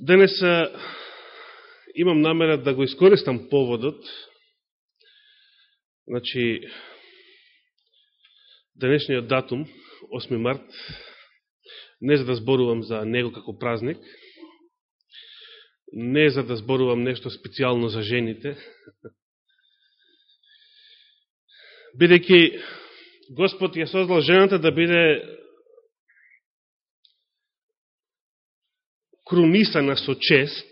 Денес имам намера да го искористам поводот, значи, денешниот датум, 8 март, не за да зборувам за него како празник, не за да зборувам нешто специјално за жените, бидејќи Господ ја создал жената да биде крунисана со чест,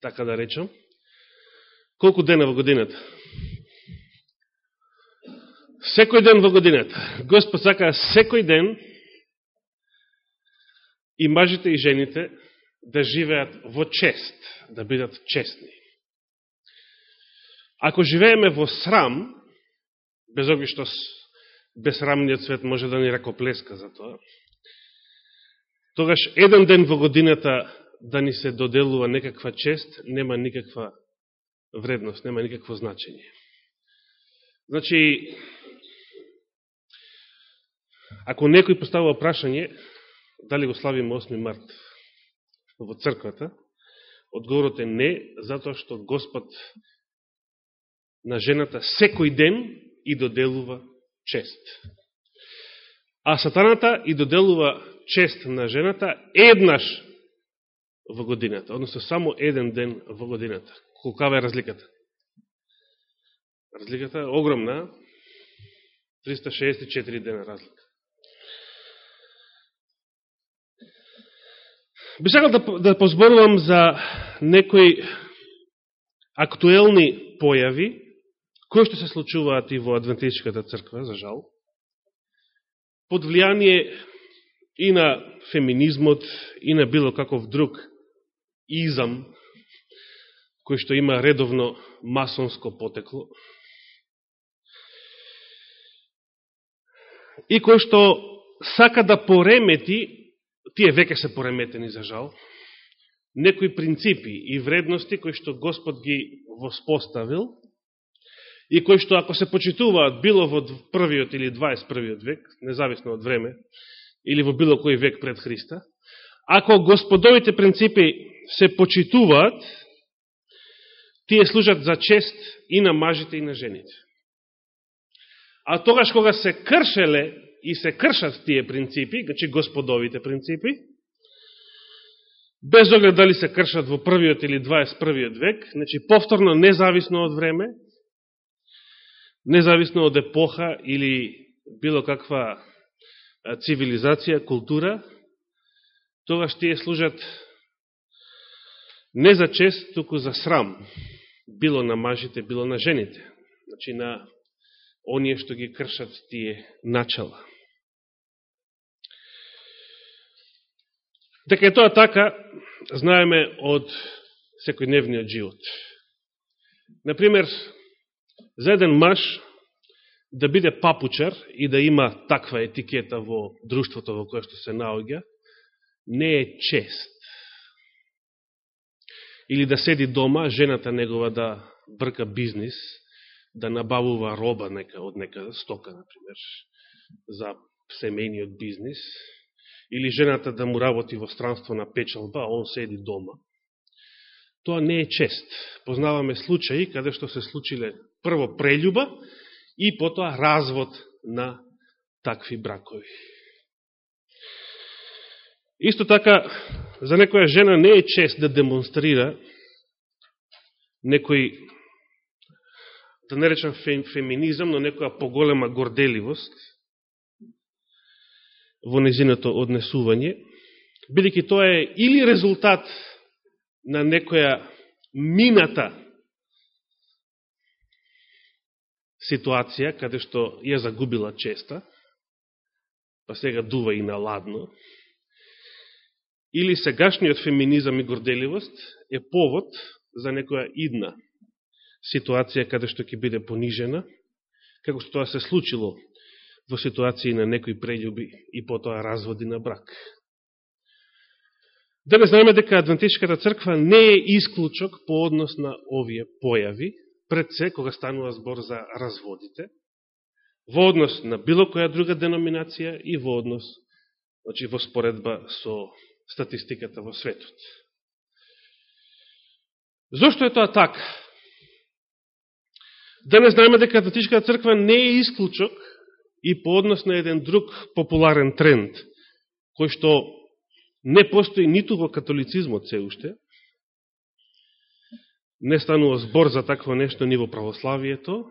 така да речам, колку дена во годината? Секој ден во годината. Господ сака секој ден и мажите и жените да живеат во чест, да бидат честни. Ако живееме во срам, без оги што безсрамниот свет може да ни ракоплеска за тоа, тогаш еден ден во годината да ни се доделува некаква чест, нема никаква вредност, нема никакво значење. Значи, ако некој поставува прашање, дали го славиме 8 март во црквата, одговорот е не, затоа што Господ на жената секој ден и доделува чест. А сатаната и доделува чест на жената еднаш во годината, односно само еден ден во годината. Колкава е разликата? Разликата е огромна, 364 дена разлика. Би сакал да, да позборувам за некои актуелни појави, кои што се случуваат и во Адвентистичката црква, за жал, под влијание и на феминизмот, и на било каков друг изам, кој што има редовно масонско потекло, и кој што сака да поремети, тие веќе се пореметени за жал, некои принципи и вредности кои што Господ ги воспоставил и кои што ако се почитуваат било во првиот или 21. век, независно од време, или во било кој век пред Христа, ако господовите принципи се почитуваат, тие служат за чест и на мажите и на жените. А тогаш кога се кршеле и се кршат тие принципи, значи господовите принципи, без оглед дали се кршат во првиот или 21. век, значи повторно независно од време, независно од епоха или било каква цивилизација, култура, тогаш тие служат не за чест, туку за срам, било на мажите, било на жените, значи на оние што ги кршат тие начала. Дека е тоа така, знаеме од секојдневниот живот. Например, за еден маж да биде папучар и да има таква етикета во друштвото во кое што се наоѓа, не е чест. Или да седи дома, жената негова да брка бизнис, да набавува роба нека, од нека стока, например, за семејниот бизнис, или жената да му работи во странство на печалба, а он седи дома. Тоа не е чест. Познаваме случаи каде што се случиле прво прелюба и потоа развод на такви бракови. Исто така, за некоја жена не е чест да демонстрира некој, да не речам феминизам, но некоја поголема горделивост во незиното однесување, бидеќи тоа е или резултат на некоја мината ситуација, каде што ја загубила честа, па сега дува и на ладно, или сегашниот феминизам и горделивост е повод за некоја идна ситуација каде што ќе биде понижена, како што тоа се случило во ситуации на некои прељуби и потоа разводи на брак. Денес знаеме дека Адвентичката црква не е исклучок по однос на овие појави, пред се кога станува збор за разводите, во однос на било која друга деноминација и во однос, значи во споредба со статистиката во светот. Зошто е тоа така? Да Денес знаеме дека католичката црква не е исклучок и по однос на еден друг популарен тренд, кој што не постои ниту во католицизмот се уште, не станува збор за такво нешто ни во православието,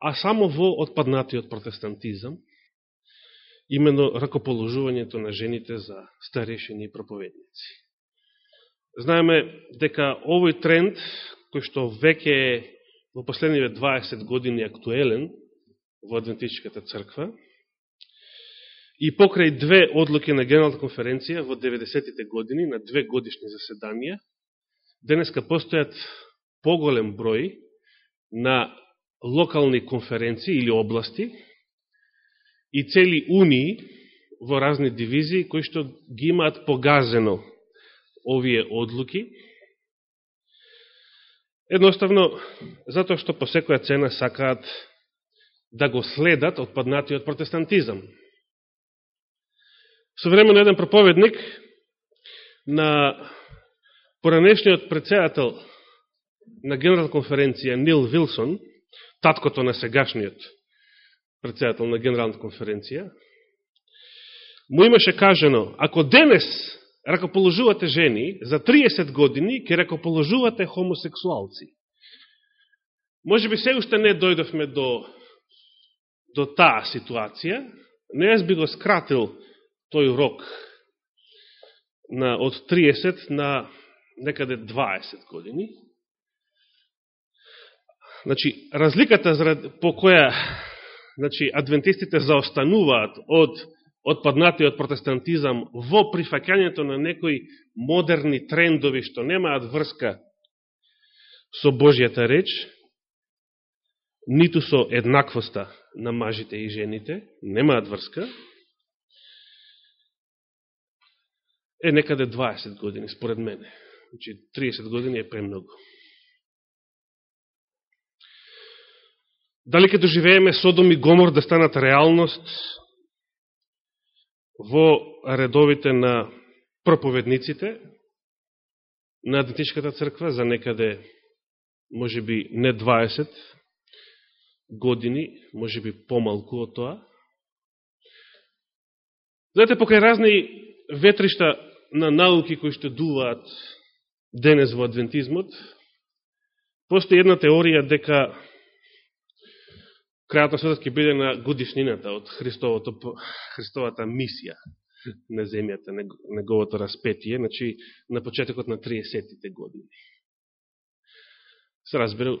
а само во отпаднатиот протестантизам, именно ракоположувањето на жените за старешени и проповедници. Знаеме дека овој тренд, кој што веќе е во последниве 20 години актуелен во Адвентичката црква, и покрај две одлуки на Генералната конференција во 90-тите години, на две годишни заседанија, денеска постојат поголем број на локални конференции или области и цели унии во разни дивизии кои што ги имаат погазено овие одлуки. Едноставно, затоа што по секоја цена сакаат да го следат отпаднатиот протестантизам. Со време еден проповедник на поранешниот председател на Генерална конференција Нил Вилсон, таткото на сегашниот председател на Генералната конференција, му имаше кажено, ако денес ракоположувате жени, за 30 години ќе ракоположувате хомосексуалци. Може би се уште не дојдовме до, до таа ситуација, не јас би го скратил тој рок на, од 30 на некаде 20 години, Значи, разликата по која значи, адвентистите заостануваат од отпаднатиот протестантизам во прифакањето на некои модерни трендови што немаат врска со Божијата реч, ниту со еднаквоста на мажите и жените, немаат врска, е некаде 20 години, според мене. Значи, 30 години е премногу. Дали ќе доживееме Содом и Гомор да станат реалност во редовите на проповедниците на Адвентичката црква за некаде, може би, не 20 години, може би помалку од тоа. Знаете, покај разни ветришта на науки кои што дуваат денес во адвентизмот, постои една теорија дека крајот на светот ќе биде на годишнината од Христовото, Христовата мисија на земјата, неговото распетие, значи на почетокот на 30-тите години. Се разбира,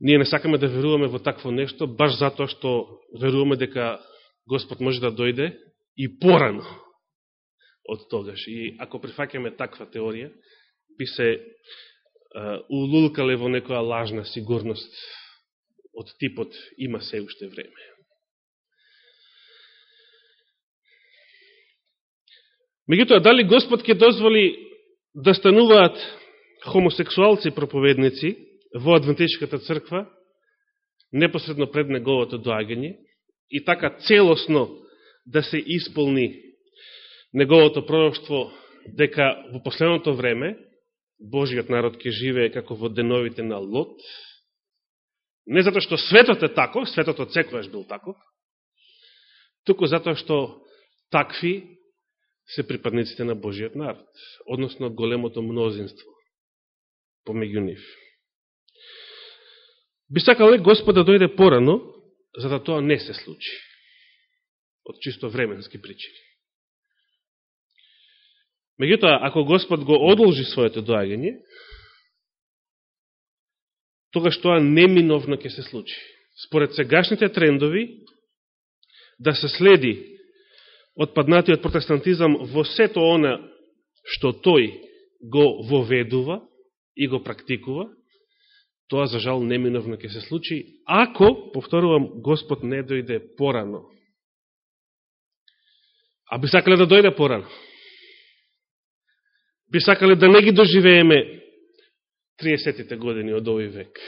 ние не сакаме да веруваме во такво нешто, баш затоа што веруваме дека Господ може да дојде и порано од тогаш. И ако прифакаме таква теорија, би се улулкале во некоја лажна сигурност од типот има се уште време. Меѓутоа, дали Господ ќе дозволи да стануваат хомосексуалци проповедници во Адвентичката црква непосредно пред неговото доагање и така целосно да се исполни неговото пророќство дека во последното време Божиот народ ќе живее како во деновите на Лот, Не затоа што светот е таков, светот од секојаш бил таков, туку затоа што такви се припадниците на Божиот народ, односно големото мнозинство помеѓу нив. Би сакал Господ да дојде порано, за да тоа не се случи. Од чисто временски причини. Меѓутоа, ако Господ го одолжи своето доагање, тогаш тоа неминовно ќе се случи. Според сегашните трендови, да се следи отпаднатиот протестантизам во сето она што тој го воведува и го практикува, тоа за жал неминовно ќе се случи, ако, повторувам, Господ не дојде порано. А би сакале да дојде порано. Би сакале да не ги доживееме 30-тите години од овој век?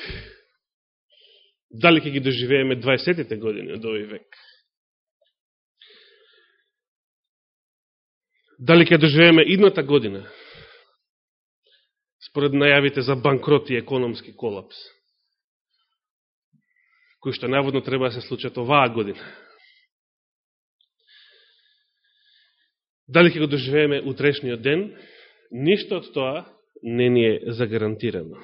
Дали ќе ги доживееме 20-тите години од овој век? Дали ќе доживееме идната година? според најавите за банкрот и економски колапс, кои што наводно треба да се случат оваа година. Дали ќе го доживееме утрешниот ден, ништо од тоа не ни е загарантирано.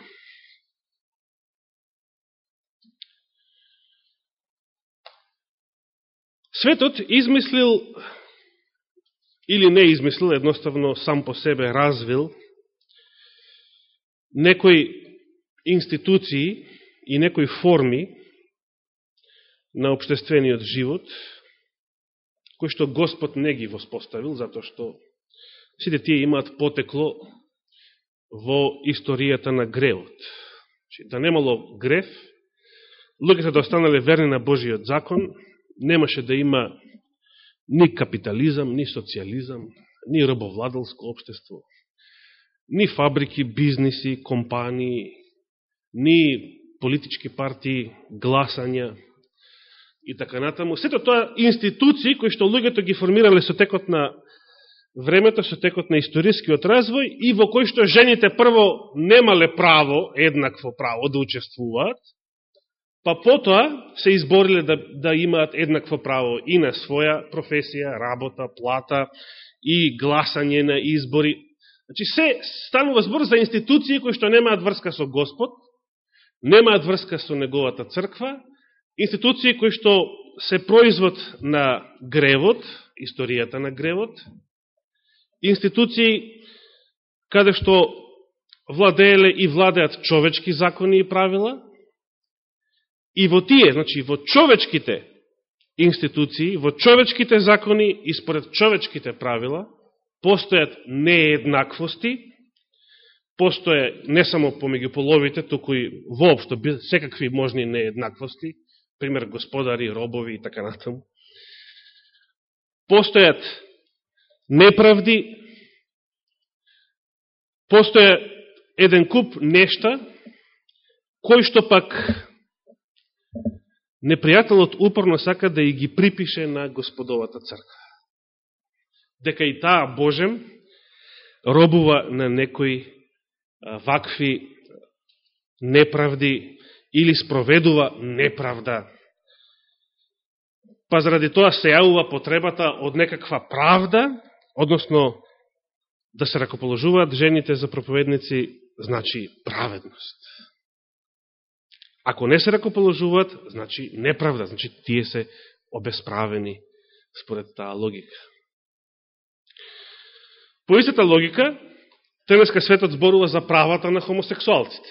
Светот измислил или не измислил, едноставно сам по себе развил некои институции и некои форми на обштествениот живот, кои што Господ не ги воспоставил, затоа што сите тие имаат потекло во историјата на гревот. Значи, да немало грев, луѓето да останале верни на Божиот закон, немаше да има ни капитализам, ни социализам, ни рабовладелско обштество, ни фабрики, бизниси, компании, ни политички партии, гласања и така натаму. Сето тоа институции кои што луѓето ги формирале со текот на времето, со текот на историскиот развој и во кој што жените прво немале право, еднакво право да учествуваат, па потоа се избориле да, да имаат еднакво право и на своја професија, работа, плата и гласање на избори. Значи, се станува збор за институции кои што немаат врска со Господ, немаат врска со Неговата црква, институции кои што се производ на гревот, историјата на гревот, институции каде што владееле и владеат човечки закони и правила, И во тие, значи во човечките институции, во човечките закони и според човечките правила, постојат нееднаквости, постоje не само помеѓу половите, туку и воопшто секакви можни нееднаквости, пример господари, робови и така натаму. Постојат неправди, постоја еден куп нешта, кој што пак непријателот упорно сака да и ги припише на Господовата црква. Дека и таа Божем робува на некои вакви неправди или спроведува неправда. Па заради тоа се јавува потребата од некаква правда, односно да се ракоположуваат жените за проповедници, значи праведност. Ако не се ракоположуваат, значи неправда, значи тие се обесправени според таа логика. По истата логика, Тенеска светот зборува за правата на хомосексуалците.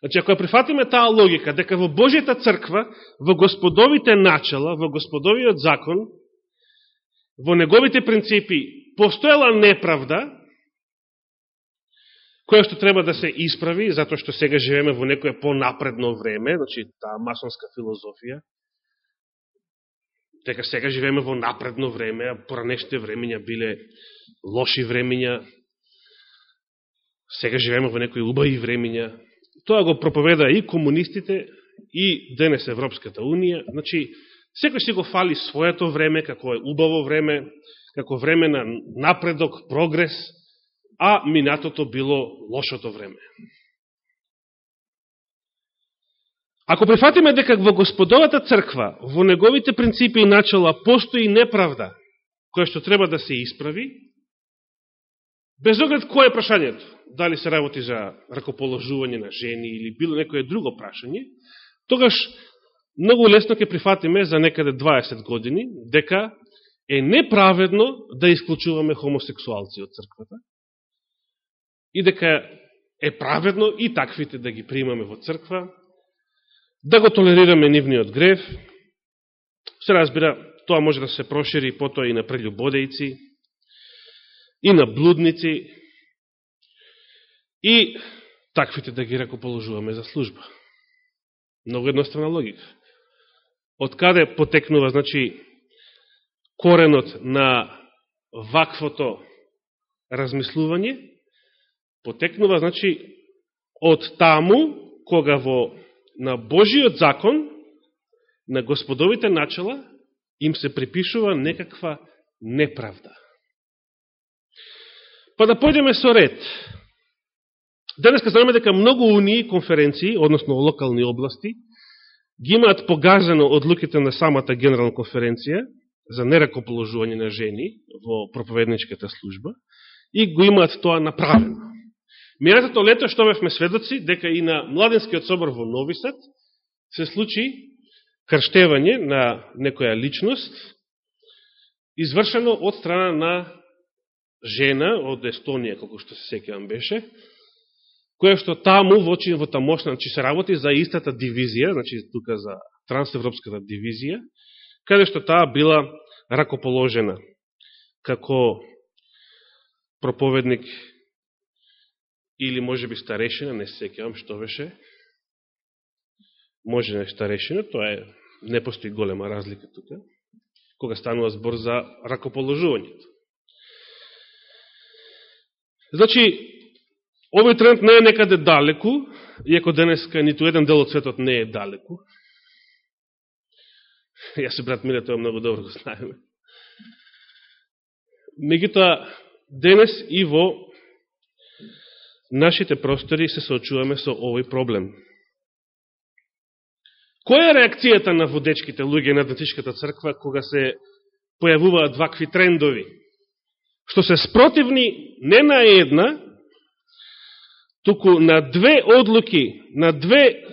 Значи, ако ја прифатиме таа логика, дека во Божијата црква, во господовите начала, во господовиот закон, во неговите принципи, постоела неправда, која што треба да се исправи, затоа што сега живееме во некое понапредно време, значи таа масонска филозофија, дека сега живееме во напредно време, а поранешните времења биле лоши времења, сега живееме во некои убави времења. Тоа го проповеда и комунистите, и денес Европската Унија. Значи, секој си го фали своето време, како е убаво време, како време на напредок, прогрес, а минатото било лошото време. Ако прифатиме дека во Господовата црква, во неговите принципи и начала, постои неправда, која што треба да се исправи, без оглед кој е прашањето, дали се работи за ракоположување на жени или било некое друго прашање, тогаш многу лесно ќе прифатиме за некаде 20 години дека е неправедно да исклучуваме хомосексуалци од црквата, и дека е праведно и таквите да ги примаме во црква, да го толерираме нивниот грев. Се разбира, тоа може да се прошири потоа и на прелюбодејци, и на блудници, и таквите да ги ракоположуваме за служба. Много едноставна логика. Од каде потекнува, значи, коренот на ваквото размислување, потекнува, значи, од таму, кога во на Божиот закон, на господовите начала, им се припишува некаква неправда. Па да појдеме со ред. Денеска знаме дека многу унии, конференции, односно локални области, ги имаат погазено одлуките на самата генерална конференција за неракоположување на жени во проповедничката служба и го имаат тоа направено. Мијатото лето што бевме сведоци дека и на Младенскиот собор во Нови Сад се случи крштевање на некоја личност извршено од страна на жена од Естонија, колко што се секјам беше, која што таму во во тамошна, значи се работи за истата дивизија, значи тука за трансевропската дивизија, каде што таа била ракоположена како проповедник или може би старешина, не се што беше, може не старешина, тоа е, не постои голема разлика тука, кога станува збор за ракоположувањето. Значи, овој тренд не е некаде далеку, иако денеска ниту еден дел од светот не е далеку. Јас и брат Миле, тоа многу добро го знаеме. Мегутоа, денес и во нашите простори се соочуваме со овој проблем. Која е реакцијата на водечките луѓе на Адвентичката црква кога се појавуваат вакви трендови? Што се спротивни не на една, туку на две одлуки, на две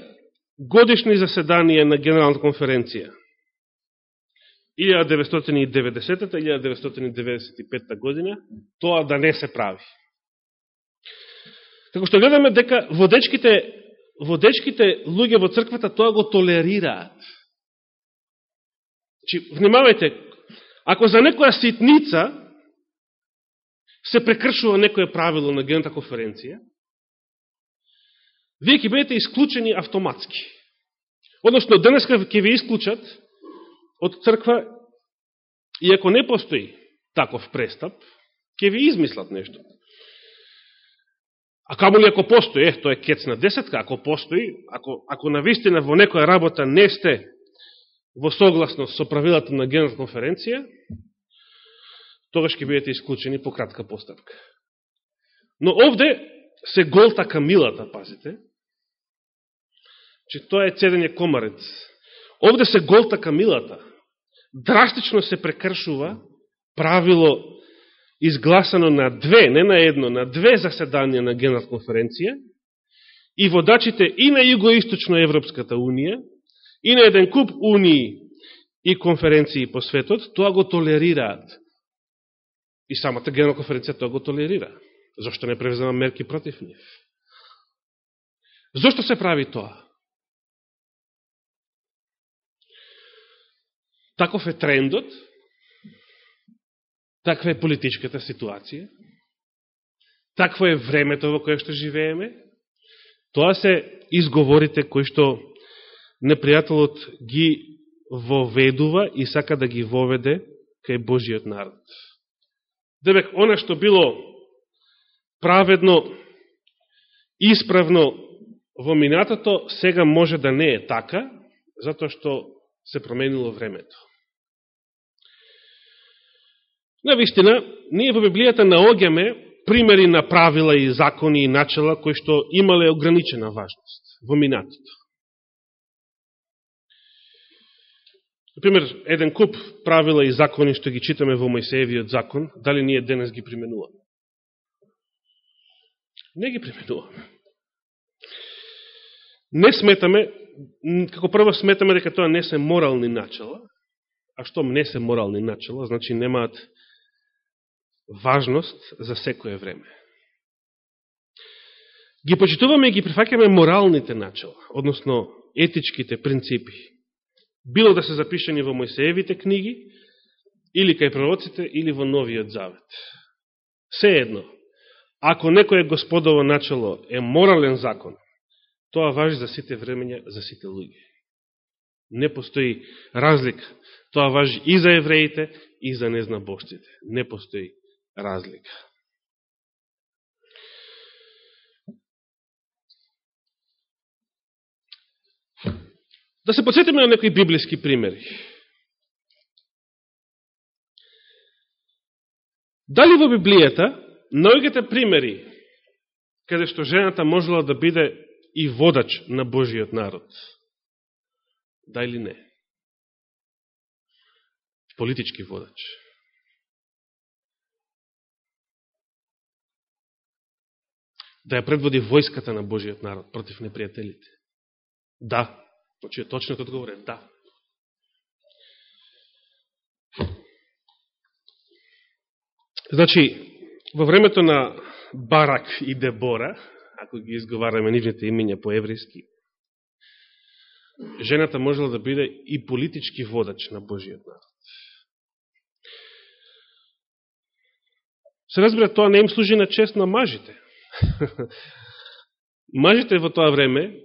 годишни заседанија на Генералната конференција. 1990-та, 1995-та година, тоа да не се прави. Како што гледаме дека водечките, водечките луѓе во црквата тоа го толерираат. Чи, значи, внимавајте, ако за некоја ситница се прекршува некоја правило на гената конференција, вие ќе бидете исклучени автоматски. Односно, денеска ќе ви исклучат од црква, и ако не постои таков престап, ќе ви измислат нешто. А камо ли ако постои, е, тоа е кец на десетка, ако постои, ако, ако навистина во некоја работа не сте во согласност со правилата на генерална конференција, тогаш ќе бидете исклучени по кратка постапка. Но овде се голта камилата, пазите, че тоа е цедење комарец. Овде се голта камилата. Драстично се прекршува правило изгласано на две, не на едно, на две заседанија на генерал конференција и водачите и на Југоисточно Европската Унија и на еден куп Унији и конференции по светот, тоа го толерираат. И самата генерал конференција тоа го толерира. Зошто не превзема мерки против нив? Зошто се прави тоа? Таков е трендот, Таква е политичката ситуација. Такво е времето во кое што живееме. Тоа се изговорите кои што непријателот ги воведува и сака да ги воведе кај Божиот народ. Дебек, она што било праведно, исправно во минатото, сега може да не е така, затоа што се променило времето. На вистина, ние во Библијата наоѓаме примери на правила и закони и начала кои што имале ограничена важност во минатото. Например, еден куп правила и закони што ги читаме во Мојсеевиот закон, дали ние денес ги применуваме? Не ги применуваме. Не сметаме, како прво сметаме дека тоа не се морални начала, а што не се морални начала, значи немаат важност за секое време. Ги почитуваме и ги прифакаме моралните начала, односно етичките принципи. Било да се запишени во Мојсеевите книги, или кај пророците, или во Новиот Завет. Се едно, ако некој господово начало е морален закон, тоа важи за сите времења, за сите луѓе. Не постои разлика. Тоа важи и за евреите, и за незнабожците. Не постои разлика. Да се подсетиме на некои библиски примери. Дали во Библијата наоѓате примери каде што жената можела да биде и водач на Божиот народ. Да или не? Политички водач. Да ја предводи војската на Божиот народ против непријателите. Да. Значи, точно одговор е да. Значи, во времето на Барак и Дебора, ако ги изговараме нивните имења по еврейски, жената можела да биде и политички водач на Божиот народ. Се разбира, тоа не им служи на чест на мажите. мажите во тоа време,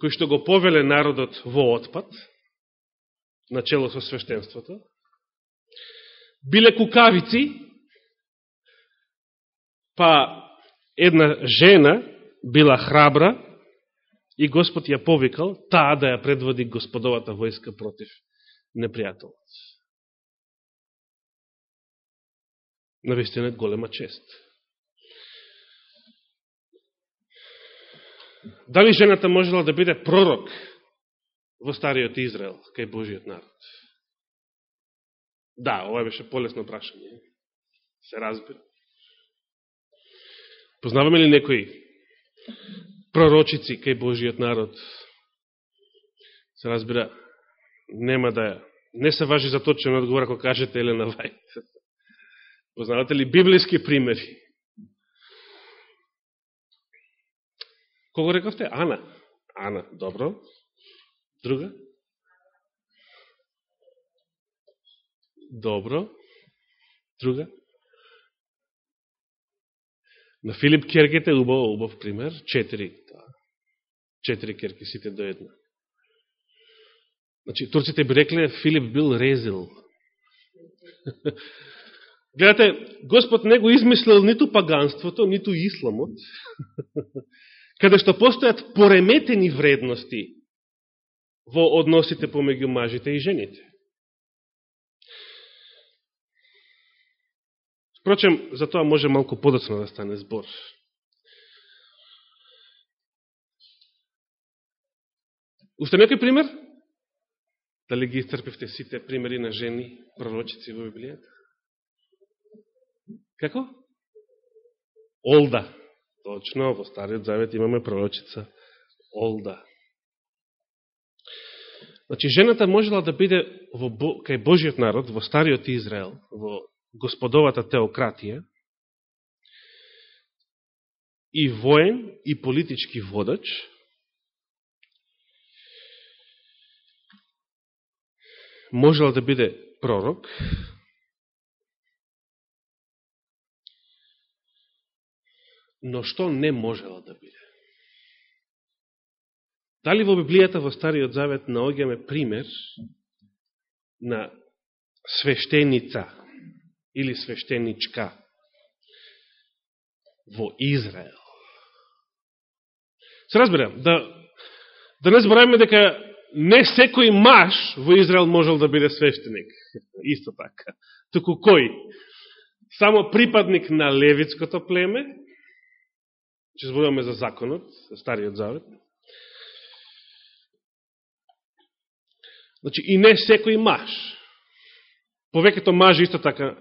кои што го повеле народот во отпад, начело со свештенството, биле кукавици, па една жена била храбра и Господ ја повикал таа да ја предводи господовата војска против непријателот. Навистина голема чест. Дали жената можела да биде пророк во Стариот Израел, кај Божиот народ? Да, ова беше полесно прашање. Се разбира. Познаваме ли некои пророчици кај Божиот народ? Се разбира, нема да не се важи за точен одговор ако кажете Елена Вајт. Познавате ли библиски примери? Кого рековте? Ана. Ана, добро. Друга? Добро. Друга? На Филип Керките убав, убав пример, четири, да. четири керки сите до една. Значи, турците би рекле, Филип бил резил. Гледате, Господ не го измислил ниту паганството, ниту исламот, каде што постојат пореметени вредности во односите помеѓу мажите и жените. Впрочем, за тоа може малку подоцна да стане збор. Уште некој пример? Дали ги истрпевте сите примери на жени, пророчици во Библијата? Како? Олда. Точно, во Стариот Завет имаме пророчица Олда. Значи, жената можела да биде во, кај Божиот народ, во Стариот Израел, во господовата теократија, и воен, и политички водач, можел да биде пророк, но што не можела да биде? Дали во Библијата во Стариот Завет наоѓаме пример на свештеница, или свештеничка во Израел. Се разбира, да, да не збораваме дека не секој маж во Израел можел да биде свештеник. Исто така. Туку кој? Само припадник на левитското племе, че зборуваме за законот, Стариот Завет. Значи, и не секој маж. Повеќето мажи исто така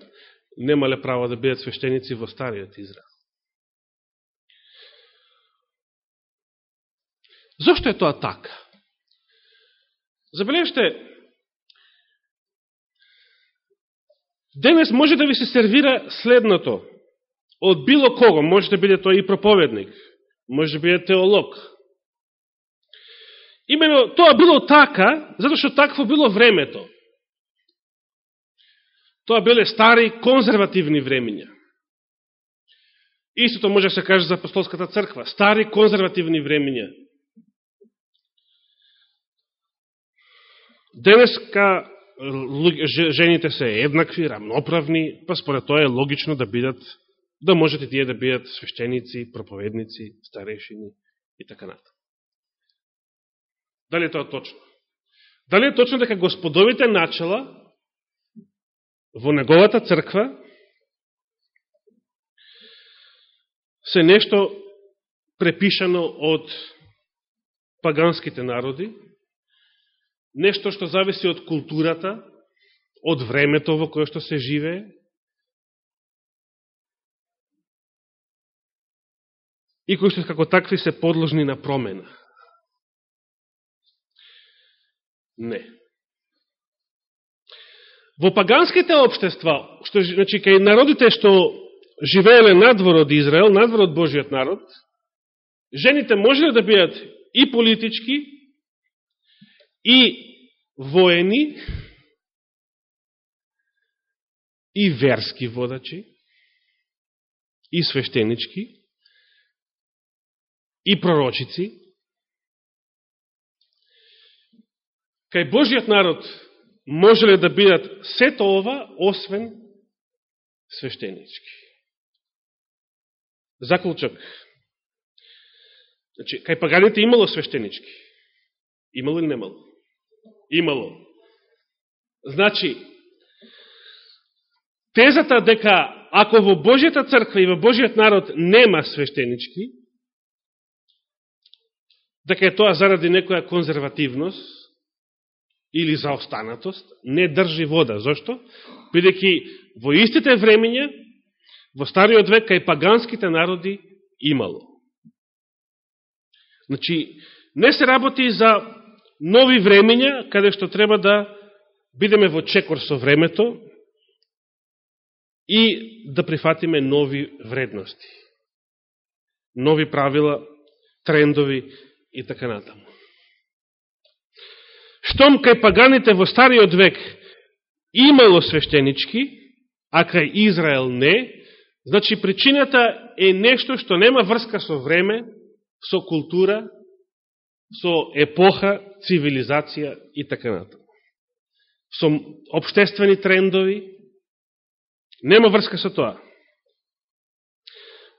немале право да бидат свештеници во Стариот Израел. Зошто е тоа така? Забележте, денес може да ви се сервира следното. Од било кого, може да биде тој и проповедник, може да биде теолог. Имено, тоа било така, затоа што такво било времето. Тоа биле стари конзервативни времења. Истото може да се каже за апостолската црква. Стари конзервативни времења. Денеска жените се еднакви, рамноправни, па според тоа е логично да бидат, да можете тие да бидат свещеници, проповедници, старешини и така натаму. Дали е тоа точно? Дали е точно дека господовите начала во неговата црква се нешто препишано од паганските народи, нешто што зависи од културата, од времето во кое што се живее, и кои што како такви се подложни на промена. Не. Во паганските обштества, што, значи, кај народите што живееле надвор од Израел, надвор од Божиот народ, жените можеле да бидат и политички, и воени, и верски водачи, и свештенички, и пророчици. Кај Божиот народ можеле да бидат сето ова, освен свештенички. Заклучок. Значи, кај паганите имало свештенички. Имало или немало? Имало. Значи, тезата дека ако во Божијата црква и во Божијат народ нема свештенички, дека е тоа заради некоја конзервативност или заостанатост, не држи вода. Зошто? Бидеќи во истите времења, во стариот век, кај паганските народи имало. Значи, не се работи за нови времења, каде што треба да бидеме во чекор со времето и да прифатиме нови вредности, нови правила, трендови и така натаму. Штом кај паганите во стариот век имало свештенички, а кај Израел не, значи причината е нешто што нема врска со време, со култура, со епоха, цивилизација и така натаму. Со обштествени трендови, нема врска со тоа.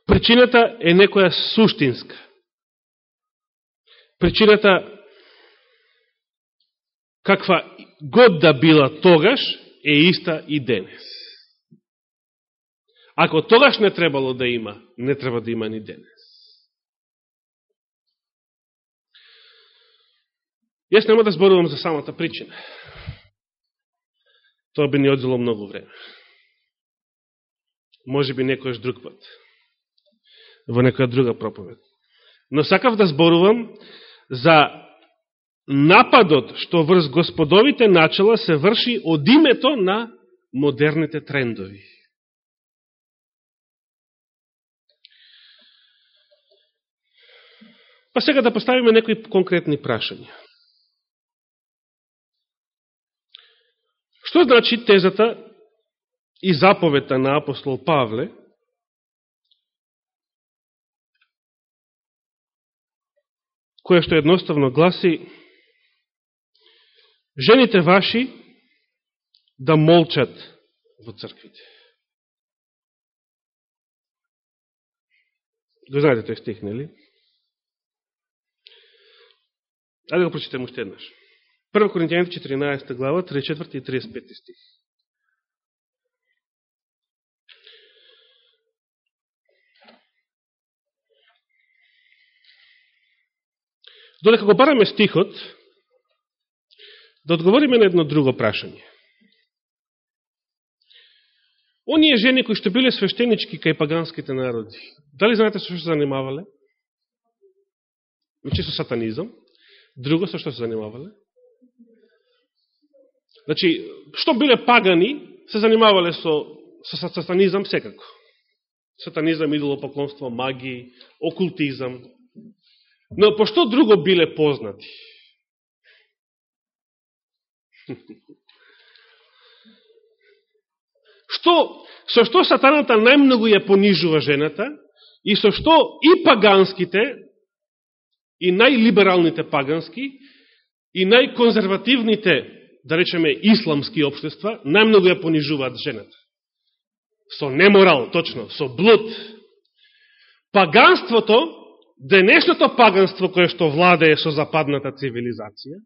Причината е некоја суштинска. Причината, каква год да била тогаш, е иста и денес. Ако тогаш не требало да има, не треба да има ни денес. Јас нема да зборувам за самата причина. Тоа би ни одзело многу време. Може би некојаш друг пат. Во некоја друга проповед. Но сакав да зборувам за нападот што врз господовите начала се врши од името на модерните трендови. Па сега да поставиме некои конкретни прашања. Што значи тезата и заповета на апостол Павле, која што едноставно гласи жените ваши да молчат во црквите. Го знаете тој стих, нели? Ајде да го прочитаме уште еднаш. 1 Коринтијаните 14 глава, 34 и 35 стих. Додека го бараме стихот, да одговориме на едно друго прашање. Оние жени кои што биле свештенички кај паганските народи, дали знаете со што се занимавале? Значи со сатанизам. Друго со што се занимавале? Значи, што биле пагани, се занимавале со, со сатанизам секако. Сатанизам, идолопоклонство, магии, окултизам. Но по што друго биле познати? што, со што сатаната најмногу ја понижува жената и со што и паганските, и најлибералните пагански, и најконзервативните да речеме, исламски обштества, најмногу ја понижуваат жената. Со неморал, точно, со блуд. Паганството, денешното паганство кое што владее со западната цивилизација,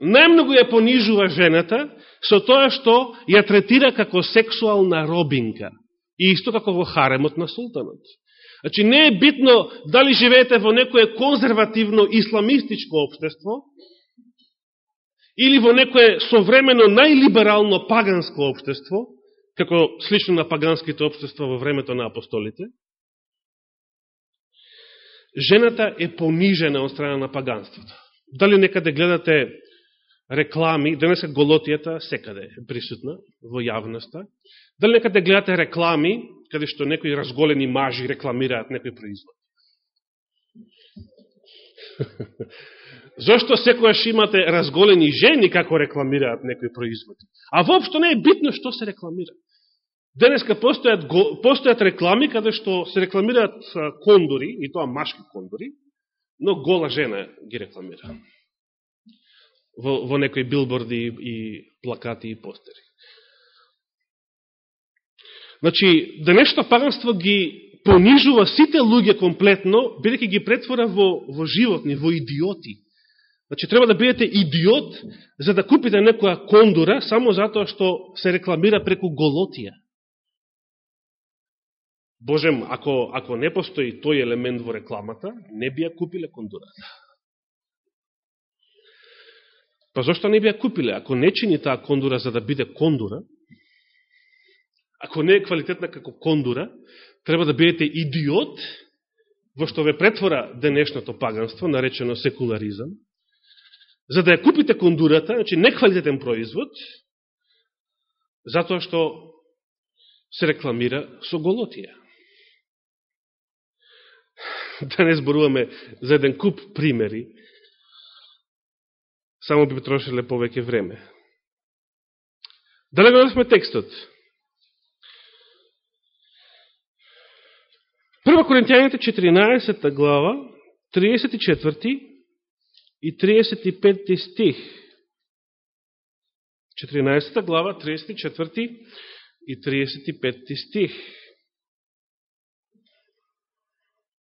најмногу ја понижува жената со тоа што ја третира како сексуална робинка. И исто како во харемот на султанот. Значи, не е битно дали живеете во некое конзервативно исламистичко обштество, или во некое современо најлиберално паганско обштество, како слично на паганските обштества во времето на апостолите, жената е понижена од страна на паганството. Дали некаде гледате реклами, денеска голотијата секаде присутна во јавноста, дали некаде гледате реклами, каде што некои разголени мажи рекламираат некои производ. Зошто секојаш имате разголени жени како рекламираат некои производи? А воопшто не е битно што се рекламира. Денеска постојат, постојат реклами каде што се рекламираат кондори, и тоа машки кондори, но гола жена ги рекламира. Во, во некои билборди и плакати и постери. Значи, да денешното паганство ги понижува сите луѓе комплетно, бидеќи ги претвора во, во животни, во идиоти. Значи, треба да бидете идиот за да купите некоја кондура, само затоа што се рекламира преку голотија. Божем, ако, ако не постои тој елемент во рекламата, не би ја купиле кондурата. Па зашто не би ја купиле? Ако не чини таа кондура за да биде кондура, ако не е квалитетна како кондура, треба да бидете идиот во што ве претвора денешното паганство, наречено секуларизам, за да ја купите кондурата, значи неквалитетен производ, затоа што се рекламира со голотија. Да не зборуваме за еден куп примери, само би потрошиле повеќе време. Далеко го сме текстот? Прва Коринтијаните 14 глава, 34 и 35 стих. 14 глава, 34 и 35 стих.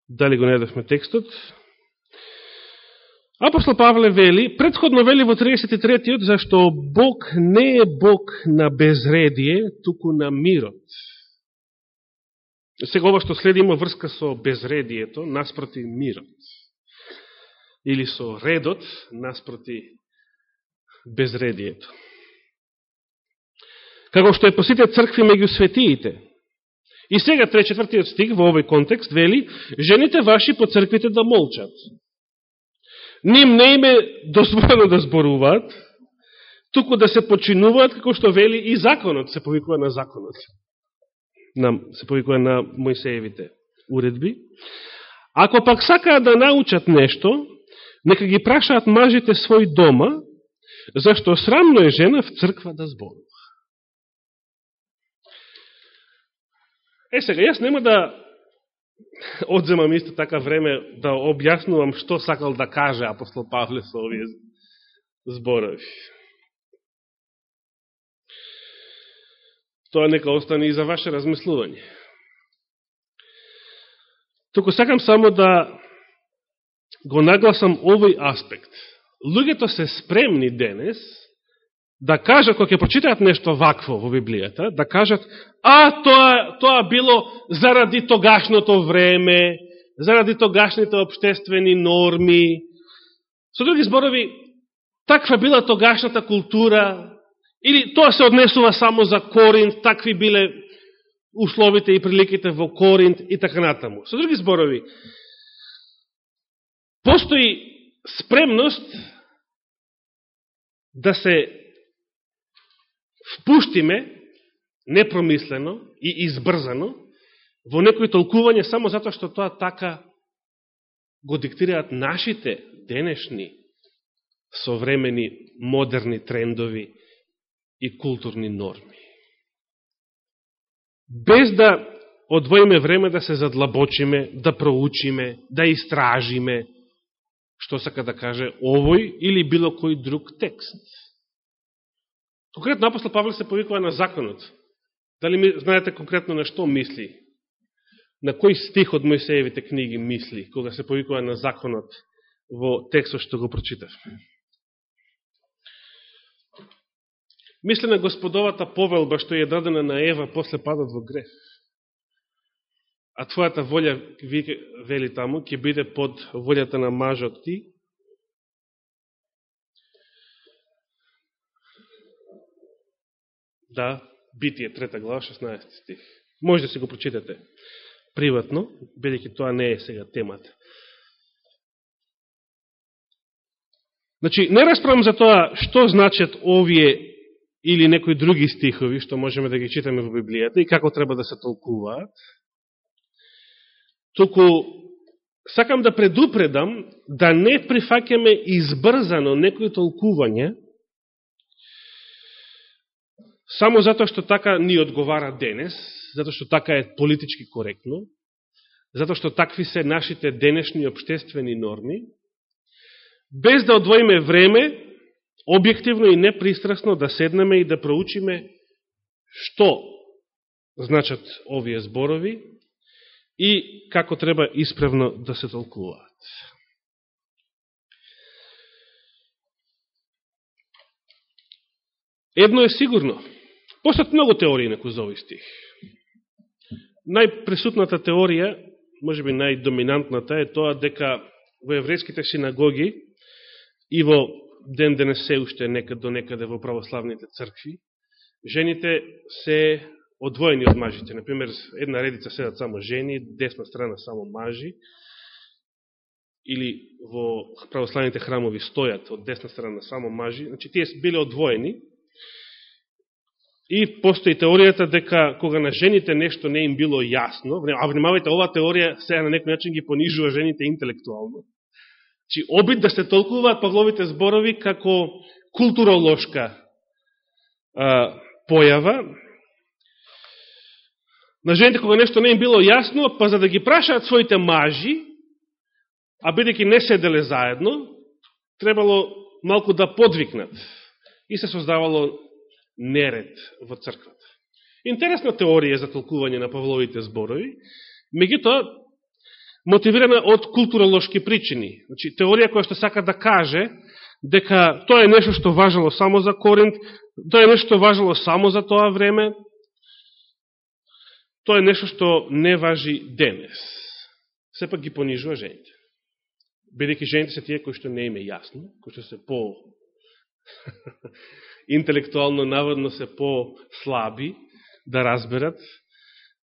Дали го недавме текстот? Апостол Павле вели, предходно вели во 33-тиот, зашто Бог не е Бог на безредие, туку на мирот. Сега ова што следи има врска со безредието, наспроти мирот или со редот наспроти безредието. Како што е по сите цркви меѓу светиите. И сега, тре четвртиот стих во овој контекст, вели, жените ваши по црквите да молчат. Ним не име дозволено да зборуваат, туку да се починуваат, како што вели и законот, се повикува на законот. На, се повикува на Мојсеевите уредби. Ако пак сакаат да научат нешто, нека ги прашаат мажите свој дома, зашто срамно е жена в црква да зборува. Е, сега, јас нема да одземам исто така време да објаснувам што сакал да каже апостол Павле со овие зборови. Тоа нека остане и за ваше размислување. Току сакам само да го нагласам овој аспект. Луѓето се спремни денес да кажат, кога ќе прочитаат нешто вакво во Библијата, да кажат, а, тоа, тоа било заради тогашното време, заради тогашните обштествени норми. Со други зборови, таква била тогашната култура, или тоа се однесува само за Коринт, такви биле условите и приликите во Коринт и така натаму. Со други зборови, постои спремност да се впуштиме непромислено и избрзано во некои толкување само затоа што тоа така го диктираат нашите денешни современи модерни трендови и културни норми. Без да одвоиме време да се задлабочиме, да проучиме, да истражиме, што сака да каже овој или било кој друг текст. Конкретно апостол Павле се повикува на законот. Дали ми знаете конкретно на што мисли? На кој стих од Мојсеевите книги мисли, кога се повикува на законот во текстот што го прочитав? Мисли на господовата повелба што е дадена на Ева после падот во греф. а твојата волја, вели таму, ќе биде под волјата на мажот ти, Да, Битие, трета глава, 16 стих. Може да си го прочитате приватно, бидеќи тоа не е сега темата. Значи, не расправам за тоа што значат овие или некои други стихови, што можеме да ги читаме во Библијата и како треба да се толкуваат. Току сакам да предупредам да не прифакеме избрзано некои толкување, само затоа што така ни одговара денес, затоа што така е политички коректно, затоа што такви се нашите денешни обштествени норми, без да одвоиме време, објективно и непристрасно да седнеме и да проучиме што значат овие зборови и како треба исправно да се толкуваат. Едно е сигурно. Постојат многу теории некој за овој стих. Најприсутната теорија, може би најдоминантната, е тоа дека во еврејските синагоги и во ден денес се уште некад до некаде во православните цркви, жените се одвоени од мажите. Например, една редица седат само жени, десна страна само мажи, или во православните храмови стојат од десна страна само мажи. Значи, тие биле одвоени. И постои теоријата дека кога на жените нешто не им било јасно, а внимавајте, оваа теорија сега на некој начин ги понижува жените интелектуално. Чи обид да се толкуваат Павловите зборови како културолошка а, појава. На жените кога нешто не им било јасно, па за да ги прашаат своите мажи, а бидеќи не седеле заедно, требало малку да подвикнат. И се создавало неред во црквата. Интересна теорија за толкување на Павловите зборови, меѓутоа, мотивирана од културолошки причини. Значи, теорија која што сака да каже дека тоа е нешто што важало само за Коринт, тоа е нешто што важало само за тоа време, тоа е нешто што не важи денес. Сепак ги понижува жените. Бидејќи жените се тие кои што не име јасно, кои што се по интелектуално наводно се по слаби да разберат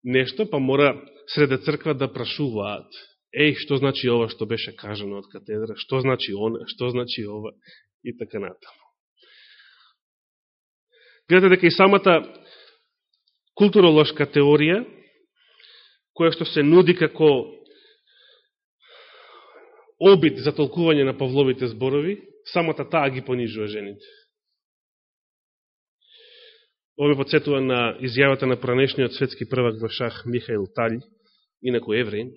нешто, па мора среде црква да прашуваат. Еј, што значи ова што беше кажано од катедра, што значи она, што значи ова и така натаму. Гледате дека и самата културолошка теорија, која што се нуди како обид за толкување на Павловите зборови, самата таа ги понижува жените. Ова ме подсетува на изјавата на пранешниот светски првак во шах Михаил Талј, инако евреин.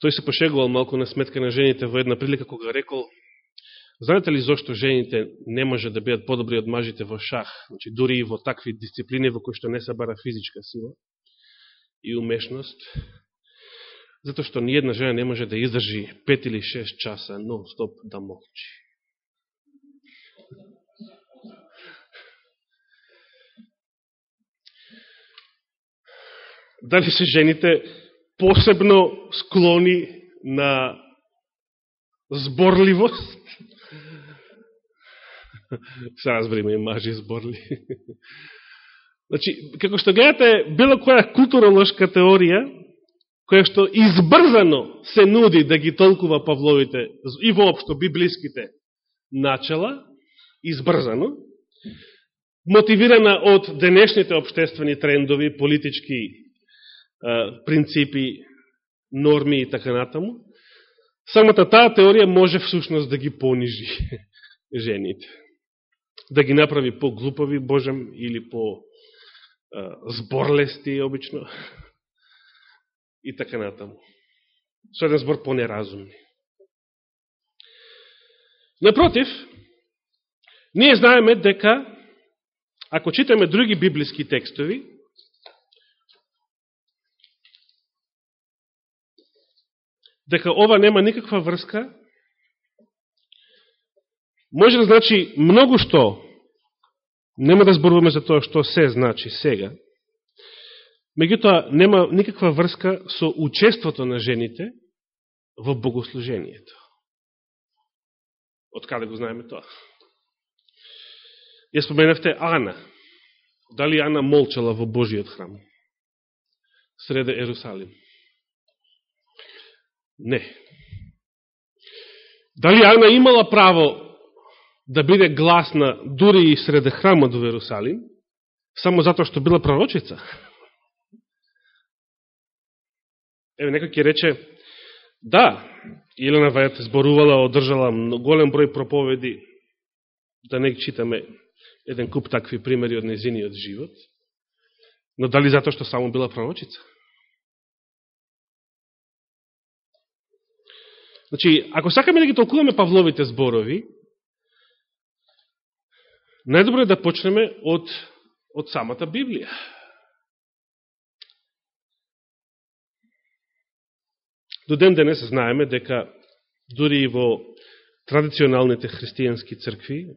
Тој се пошегувал малку на сметка на жените во една прилика кога рекол Знаете ли зашто жените не може да бидат подобри од мажите во шах, значи дури и во такви дисциплини во кои што не се бара физичка сила и умешност? Затоа што ни една жена не може да издржи 5 или 6 часа но стоп да молчи. Дали се жените посебно склони на зборливост. Се разбриме и мажи зборли. Значи, како што гледате, било која културолошка теорија, која што избрзано се нуди да ги толкува Павловите и воопшто библиските начала, избрзано, мотивирана од денешните обштествени трендови, политички принципи, норми и така натаму, самата таа теорија може всушност да ги понижи жените. Да ги направи по-глупави, Божем, или по-зборлести, обично, и така натаму. Со еден збор по-неразумни. Напротив, ние знаеме дека, ако читаме други библиски текстови, дека ова нема никаква врска, може да значи многу што, нема да зборуваме за тоа што се значи сега, Меѓутоа, нема никаква врска со учеството на жените во богослужението. Од каде го знаеме тоа? Ја споменавте Ана. Дали Ана молчала во Божиот храм? Среде Ерусалим? Не. Дали Ана имала право да биде гласна дури и среде храмот во Ерусалим, само затоа што била пророчица? Еве, некој ќе рече, да, Елена Вајат зборувала, одржала голем број проповеди, да не читаме еден куп такви примери од незиниот живот, но дали затоа што само била пророчица? Значи, ако сакаме да ги толкуваме Павловите зборови, најдобро е да почнеме од, од самата Библија. До ден денес знаеме дека дури и во традиционалните христијански цркви,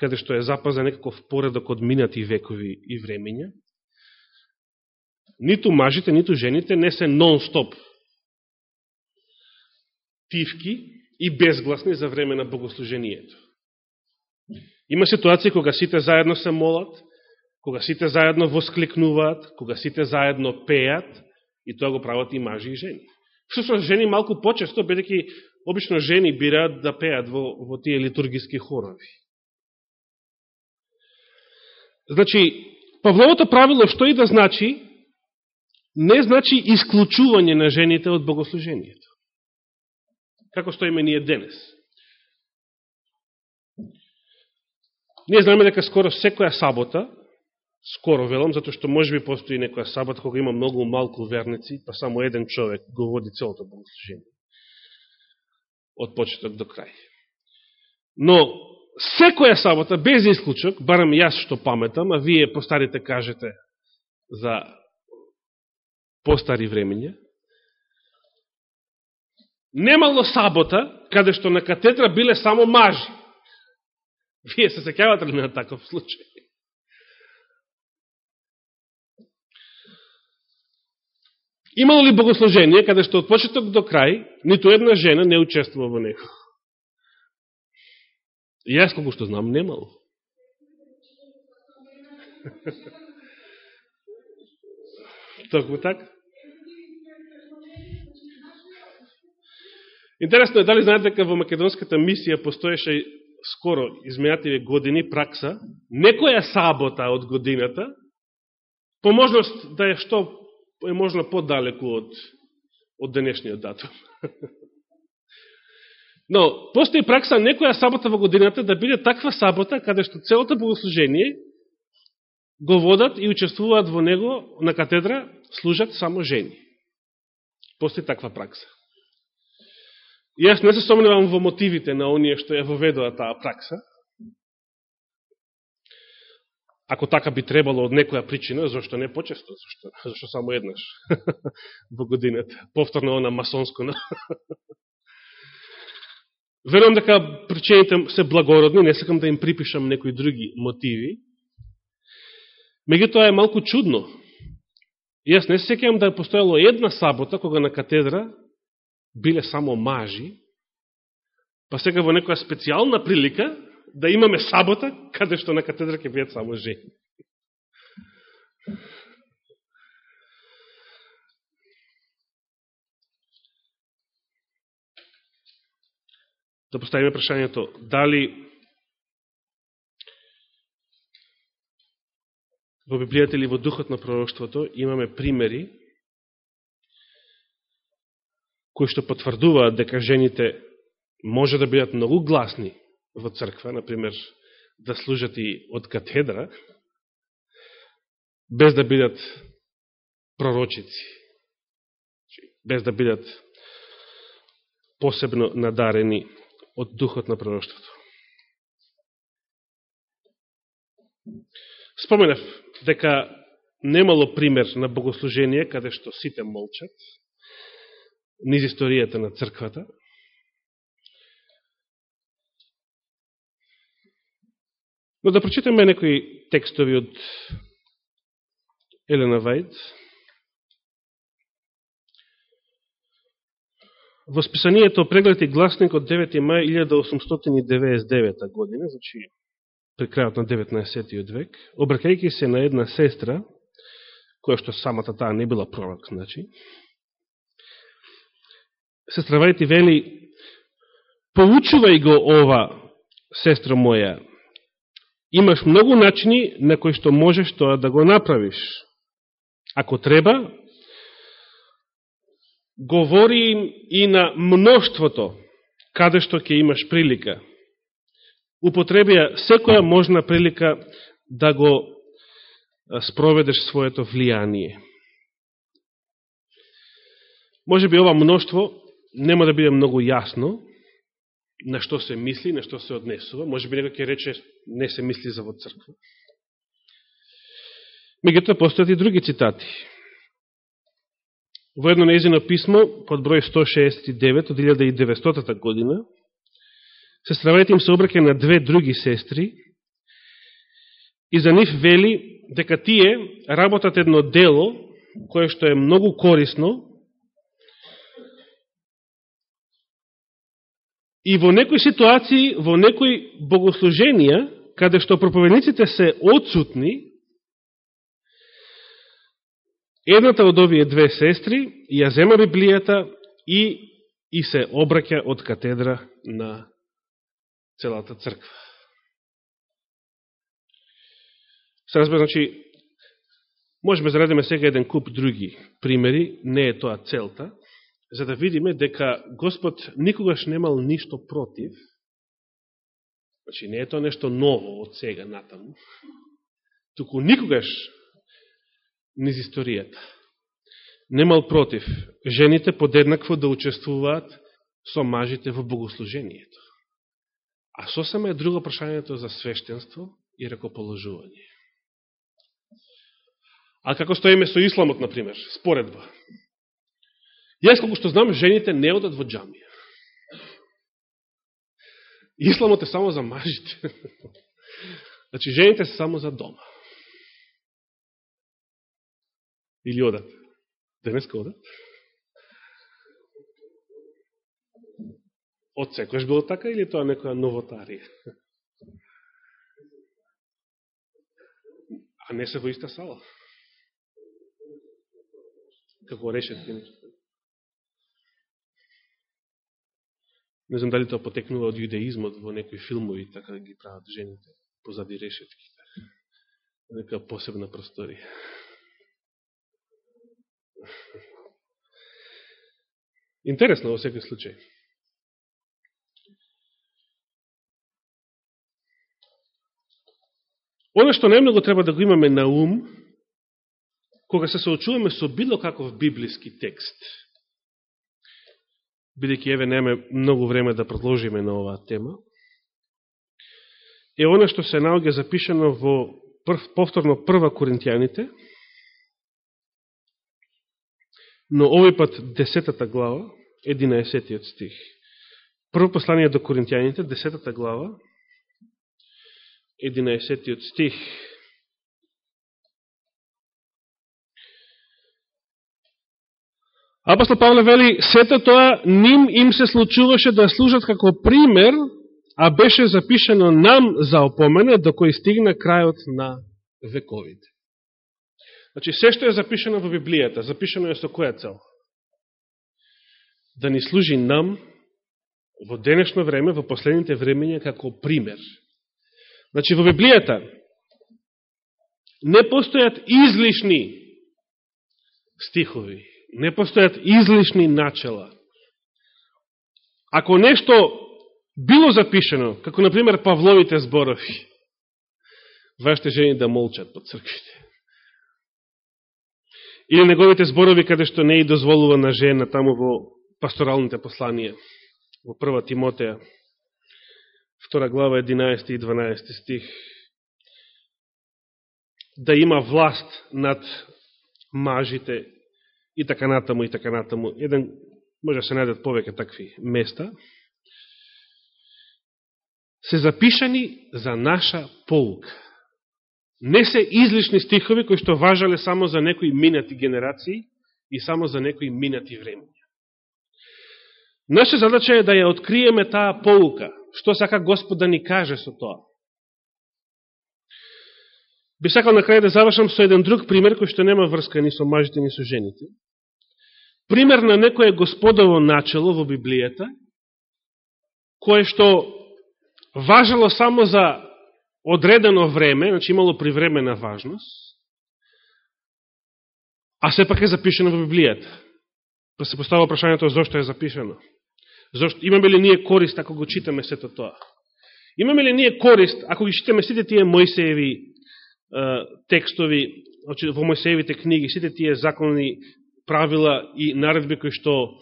каде што е запазен некаков поредок од минати векови и времења, ниту мажите, ниту жените не се нон-стоп тивки и безгласни за време на богослужението. Има ситуации кога сите заедно се молат, кога сите заедно воскликнуваат, кога сите заедно пеат, и тоа го прават и мажи и жени. Всушност, жени малку почесто, бидеќи обично жени бираат да пеат во, во тие литургиски хорови. Значи, Павловото правило што и да значи, не значи исклучување на жените од богослужението како стоиме ние денес. Ние знаеме дека скоро секоја сабота, скоро велам, затоа што може би постои некоја сабота кога има многу малку верници, па само еден човек го води целото богослужение. Од почеток до крај. Но, секоја сабота, без исклучок, барам јас што паметам, а вие постарите кажете за постари времења, немало сабота, каде што на катедра биле само мажи. Вие се секјавате ли на таков случај? Имало ли богослужение каде што од почеток до крај ниту една жена не учествува во него? И јас колко што знам, немало. Токму така. Интересно е дали знаете дека во македонската мисија постоеше скоро измејативе години пракса, некоја сабота од годината, по можност да е што е можно подалеку од, од денешниот датум. Но, постои пракса некоја сабота во годината да биде таква сабота, каде што целото богослужение го водат и учествуваат во него на катедра, служат само жени. Постои таква пракса. Јас не се сомневам во мотивите на оние што ја воведува таа пракса. Ако така би требало од некоја причина, зашто не почесто, зашто, зашто само еднаш во годината. Повторно она масонско. Верувам дека причините се благородни, не сакам да им припишам некои други мотиви. Меѓутоа е малку чудно. Јас не се секам да е постојало една сабота кога на катедра биле само мажи, па сега во некоја специјална прилика да имаме сабота, каде што на катедра ќе бидат само жени. Да поставиме прашањето, дали во Библијата или во Духот на пророќството имаме примери кои што потврдуваат дека жените може да бидат многу гласни во црква, например, да служат и од катедра, без да бидат пророчици, без да бидат посебно надарени од духот на пророќството. Споменав дека немало пример на богослужение каде што сите молчат, низ историјата на црквата. Но да прочитаме некои текстови од Елена Вајд. Во списанието преглед и гласник од 9. мај 1899 година, значи при крајот на 19. век, обракајќи се на една сестра, која што самата таа не била пророк, значи, сестра Вајти вели, поучувај го ова, сестра моја, имаш многу начини на кои што можеш тоа да го направиш. Ако треба, говори им и на мноштвото, каде што ќе имаш прилика. Употребија секоја можна прилика да го спроведеш своето влијание. Може би ова мноштво нема да биде многу јасно на што се мисли, на што се однесува. Може би некој ќе рече не се мисли за во црква. Мегутоа постојат и други цитати. Во едно неизино писмо, под број 169 од 1900 година, сестравајте им се обраке на две други сестри и за нив вели дека тие работат едно дело кое што е многу корисно и во некои ситуации, во некои богослуженија, каде што проповедниците се отсутни, Едната од овие две сестри ја зема Библијата и, и се обраќа од катедра на целата црква. Се разбира, значи, можеме зарадиме сега еден куп други примери, не е тоа целта, за да видиме дека Господ никогаш немал ништо против, значи не е тоа нешто ново од сега натаму, туку никогаш низ историјата. Немал против жените подеднакво да учествуваат со мажите во богослужението. А сосема е друго прашањето за свештенство и ракоположување. А како стоиме со исламот, например, споредба. Јас колко што знам, жените не одат во джамија. Исламот е само за мажите. Значи, жените се само за дома. Или одат? Денеска одат? Од секојаш било така или тоа некоја новотарија? А не се во иста сала? Како решат ке Не знам дали тоа потекнува од јудеизмот во некои филмови, така да ги прават жените позади решетките. Нека посебна просторија. Интересно во секој случај. Оно што најмногу треба да го имаме на ум, кога се соочуваме со било каков библиски текст, бидеќи еве неме многу време да продолжиме на оваа тема, е оно што се наоѓа запишено во повторно прва Коринтијаните, но овој пат 10 глава, 11 стих. Прво послание до Коринтијаните, 10 глава, 11 стих. Апостол Павле вели, сето тоа ним им се случуваше да служат како пример, а беше запишено нам за опомена, до кој стигна крајот на вековите. Значи, се што е запишено во Библијата, запишено е со која цел? Да ни служи нам во денешно време, во последните времења, како пример. Значи, во Библијата не постојат излишни стихови, не постојат излишни начела. Ако нешто било запишено, како, например, Павловите зборови, вашите жени да молчат под црквите, Или неговите зборови каде што не и дозволува на жена таму во пасторалните посланија, во прва Тимотеја, втора глава 11 и 12 стих, да има власт над мажите и така натаму и така натаму. Еден, може да се најдат повеќе такви места, се запишани за наша полука. Не се излишни стихови кои што важале само за некои минати генерации и само за некои минати времења. Наша задача е да ја откриеме таа полука, што сака Господ да ни каже со тоа. Би сакал на крај да завршам со еден друг пример, кој што нема врска ни со мажите, ни со жените. Пример на некое господово начало во Библијата, кое што важало само за одредено време, значи имало привремена важност, а сепак е запишено во Библијата. Па се поставува прашањето зашто е запишено. Зашто имаме ли ние корист ако го читаме сето тоа? Имаме ли ние корист ако ги читаме сите тие Мојсееви е, текстови, значи, во Мојсеевите книги, сите тие законни правила и наредби кои што,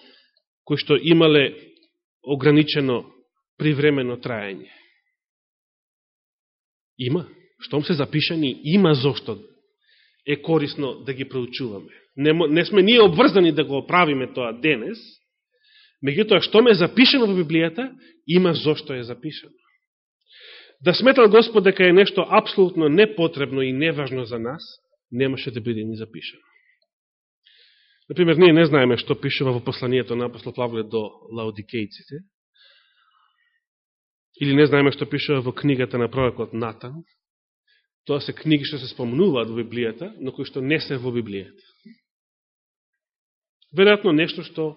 кои што имале ограничено привремено трајање? Има. Штом се запишани, има зошто е корисно да ги проучуваме. Не, не сме ние обврзани да го правиме тоа денес, меѓутоа што ме запишено во Библијата, има зошто е запишено. Да сметал Господ дека е нешто апсолутно непотребно и неважно за нас, немаше да биде ни запишено. Например, ние не знаеме што пишува во посланието на апостол Павле до лаодикејците, или не знаеме што пишува во книгата на пророкот Натан, тоа се книги што се спомнуваат во Библијата, но кои што не се во Библијата. Веројатно нешто што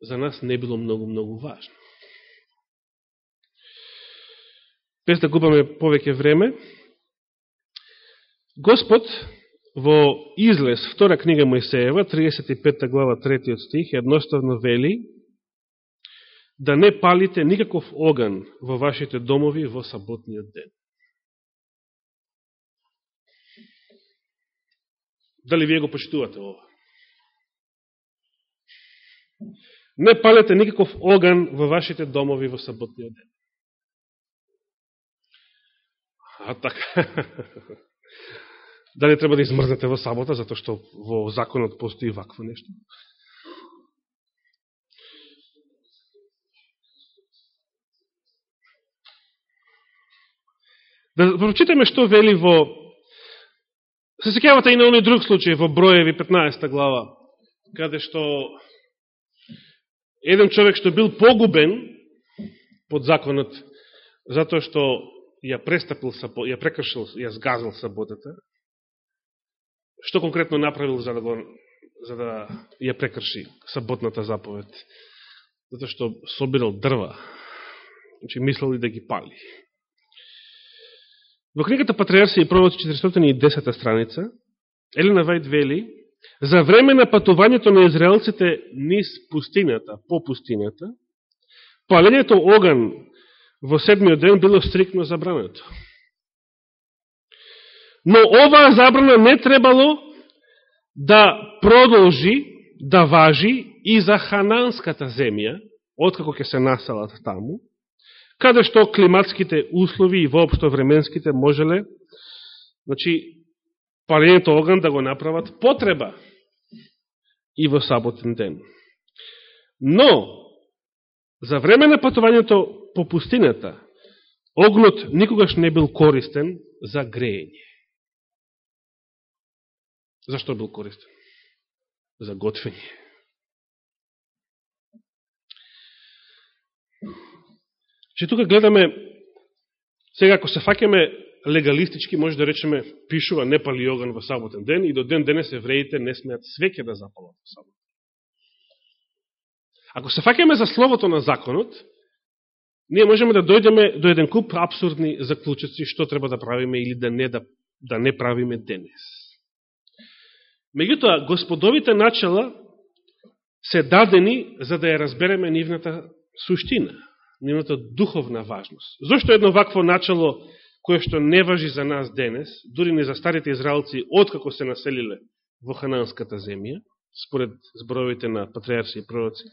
за нас не било многу, многу важно. Без да губаме повеќе време, Господ во Излез, втора книга Мојсеева, 35 глава, 3 стих, едноставно вели да не палите никаков оган во вашите домови во саботниот ден. Дали вие го почитувате ова? Не палете никаков оган во вашите домови во саботниот ден. А така. Дали треба да измрзнете во сабота, затоа што во законот постои вакво нешто? Да прочитаме што вели во... Се секјавате и на оној друг случај во Броеви 15 глава, каде што еден човек што бил погубен под законот затоа што ја престапил, ја прекршил, ја сгазил саботата, што конкретно направил за да, го, за да ја прекрши саботната заповед? Затоа што собирал дрва, значи мислел и да ги пали. Во книгата Патриарси и пророци 410 страница, Елена Вајд вели, за време на патувањето на израелците низ пустината, по пустината, палењето оган во седмиот ден било стрикно забрането. Но оваа забрана не требало да продолжи да важи и за хананската земја, откако ќе се населат таму, каде што климатските услови и воопшто временските можеле, значи, палењето оган да го направат потреба и во саботен ден. Но, за време на патувањето по пустината, огнот никогаш не бил користен за грејење. Зашто бил користен? За готвење. Че тука гледаме, сега ако се факеме легалистички, може да речеме, пишува не пали оган во саботен ден и до ден денес евреите не смеат свеќе да запалат во саботен. Ако се факеме за словото на законот, ние можеме да дојдеме до еден куп абсурдни заклучаци што треба да правиме или да не, да, да не правиме денес. Меѓутоа, господовите начала се дадени за да ја разбереме нивната суштина нивната духовна важност. Зошто едно вакво начало, кое што не важи за нас денес, дури не за старите израелци, откако се населиле во Хананската земја, според зборовите на патриарси и пророци,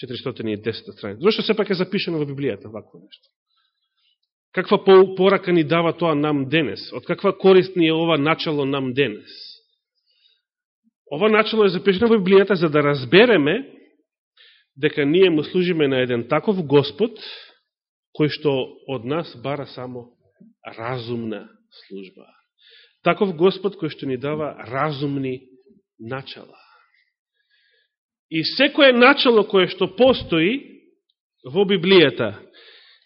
410 страница. Зошто сепак е запишено во Библијата вакво нешто? Каква порака ни дава тоа нам денес? Од каква корист ни е ова начало нам денес? Ова начало е запишено во Библијата за да разбереме дека ние му служиме на еден таков Господ, кој што од нас бара само разумна служба. Таков Господ кој што ни дава разумни начала. И секое начало кое што постои во Библијата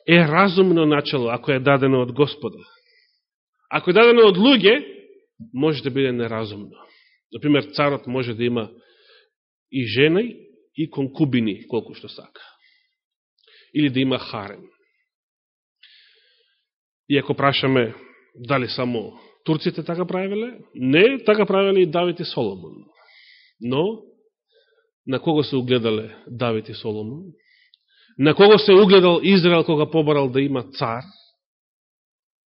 е разумно начало, ако е дадено од Господа. Ако е дадено од луѓе, може да биде неразумно. Например, царот може да има и жена и конкубини, колку што сака. Или да има харем. И ако прашаме дали само турците така правиле, не, така правиле и Давид и Соломон. Но, на кого се угледале Давид и Соломон? На кого се угледал Израел кога побарал да има цар?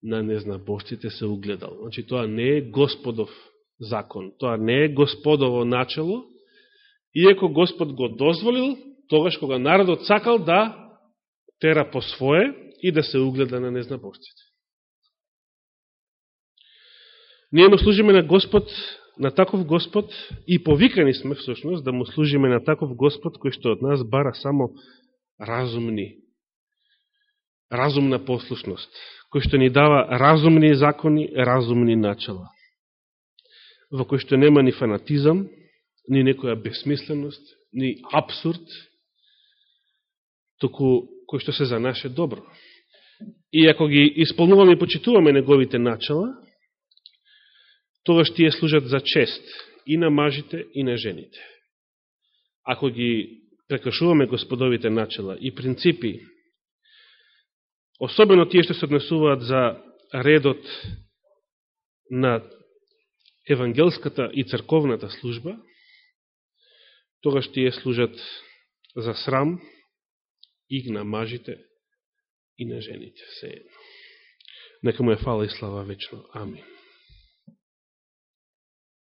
На незнабожците се угледал. Значи, тоа не е Господов закон. Тоа не е Господово начало, иеко Господ го дозволил, тогаш кога народот сакал да тера по свое и да се угледа на незнабожците. Ние му служиме на Господ, на таков Господ и повикани сме всушност да му служиме на таков Господ кој што од нас бара само разумни, разумна послушност, кој што ни дава разумни закони, разумни начала, во кој што нема ни фанатизам, ни некоја бесмисленост, ни абсурд, току кој што се за наше добро. И ако ги исполнуваме и почитуваме неговите начала, тогаш тие служат за чест и на мажите и на жените. Ако ги прекашуваме господовите начала и принципи, особено тие што се однесуваат за редот на евангелската и црковната служба, тогаш тие служат за срам и на мажите и на жените. Се Нека му е фала и слава вечно. Амин.